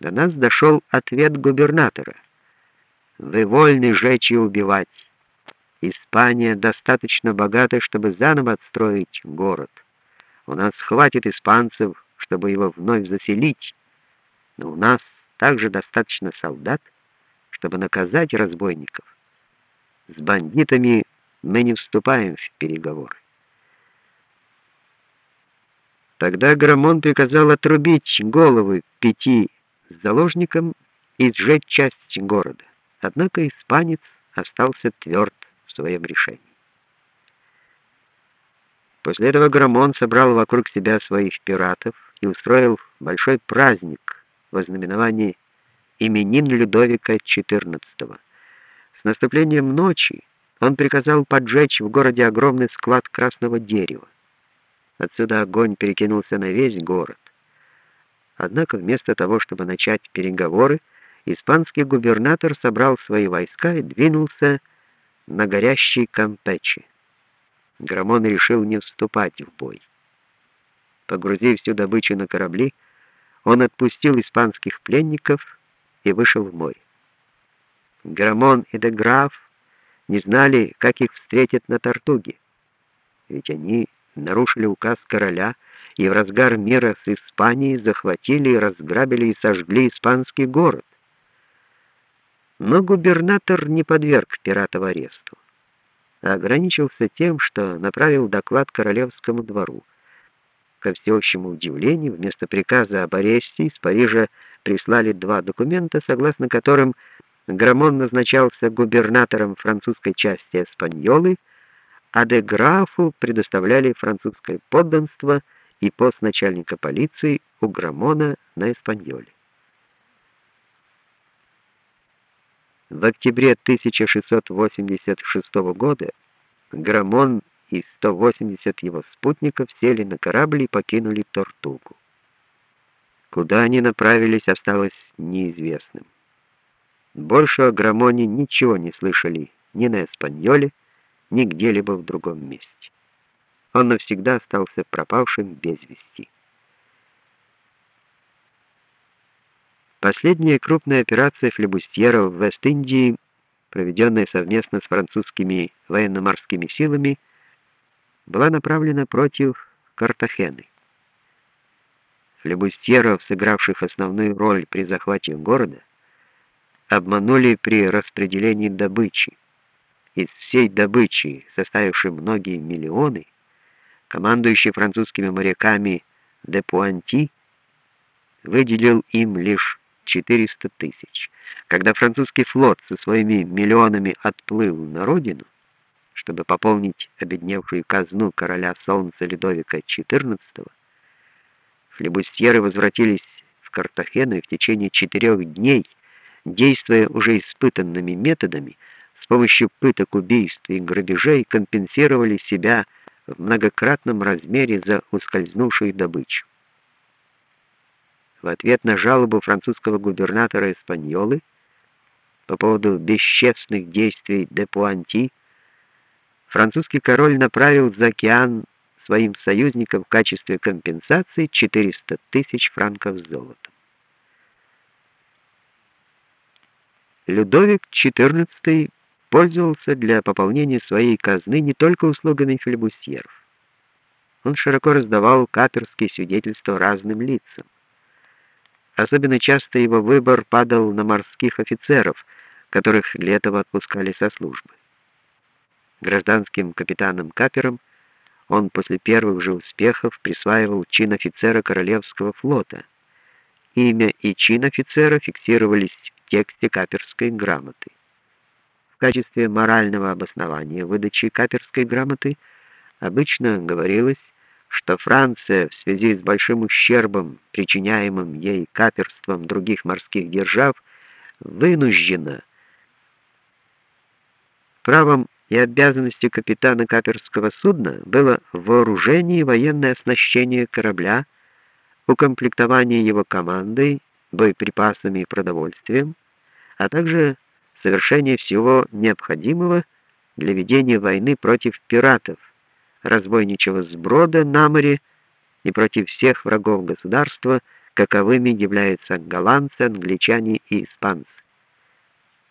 до нас дошел ответ губернатора. Вы вольны жечь и убивать. Испания достаточно богата, чтобы заново отстроить город. У нас хватит испанцев, чтобы его вновь заселить, но у нас также достаточно солдат, чтобы наказать разбойников. С бандитами мы не вступаем в переговоры. Тогда Грамон приказал отрубить головы пяти заложникам и сжечь часть города. Однако испанец остался тверд в своем решении. После этого Грамон собрал вокруг себя своих пиратов и устроил большой праздник в ознаменовании именин Людовика XIV. С наступлением ночи он приказал поджечь в городе огромный склад красного дерева. Отсюда огонь перекинулся на весь город. Однако вместо того, чтобы начать переговоры, испанский губернатор собрал свои войска и двинулся на горящий Кампечи. Грамон решил не вступать в бой. Погрузив всю добычу на корабли, он отпустил испанских пленников и вышел в море. Грамон и де Граф не знали, как их встретят на Тартуге, ведь они нарушили указ короля и в разгар мира с Испанией захватили, разграбили и сожгли испанский город. Но губернатор не подверг пиратов аресту, а ограничился тем, что направил доклад королевскому двору. Ко всеобщему удивлению, вместо приказа об аресте из Парижа прислали два документа, согласно которым Грамон назначался губернатором французской части Эспаньолы, а де Графу предоставляли французское подданство и пост начальника полиции у Грамона на Эспаньоле. В октябре 1686 года Грамон и 180 его спутников сели на корабль и покинули Тортугу. Куда они направились, осталось неизвестным. Больше о Грамоне ничего не слышали ни на Эспаньоле, ни где-либо в другом месте. Он навсегда остался пропавшим без вести. Последняя крупная операция флебустьеров в Вест-Индии, проведенная совместно с французскими военно-морскими силами, была направлена против Картахены. Флебустьеров, сыгравших основную роль при захвате города, обманули при распределении добычи. Из всей добычи, составившей многие миллионы, командующий французскими моряками де Пуанти выделил им лишь 400 тысяч. Когда французский флот со своими миллионами отплыл на родину, чтобы пополнить обедневшую казну короля солнца Людовика XIV, флебустьеры возвратились в Картахену и в течение четырех дней, действуя уже испытанными методами, с помощью пыток, убийств и грабежей компенсировали себя в многократном размере за ускользнувшую добычу. В ответ на жалобу французского губернатора Испаньолы по поводу бесчестных действий де Пуанти, французский король направил за океан своим союзникам в качестве компенсации 400 тысяч франков золотом. Людовик XIV пользовался для пополнения своей казны не только услугами флебусьеров. Он широко раздавал каперские свидетельства разным лицам. Особенно часто его выбор падал на морских офицеров, которых для этого отпускали со службы. Гражданским капитанам-каперам он после первых же успехов присваивал чин офицера Королевского флота. Имя и чин офицера фиксировались в тексте каперской грамоты. В качестве морального обоснования выдачи каперской грамоты обычно говорилось, что Франция в связи с большим ущербом, причиняемым ей каперством других морских держав, вынуждена правом и обязанностью капитана каперского судна было вооружение и военное оснащение корабля, укомплектование его командой, боеприпасами и продовольствием, а также совершение всего необходимого для ведения войны против пиратов, разбойничего сброда на море и против всех врагов государства, каковыми являются голландцы, англичане и испанцы.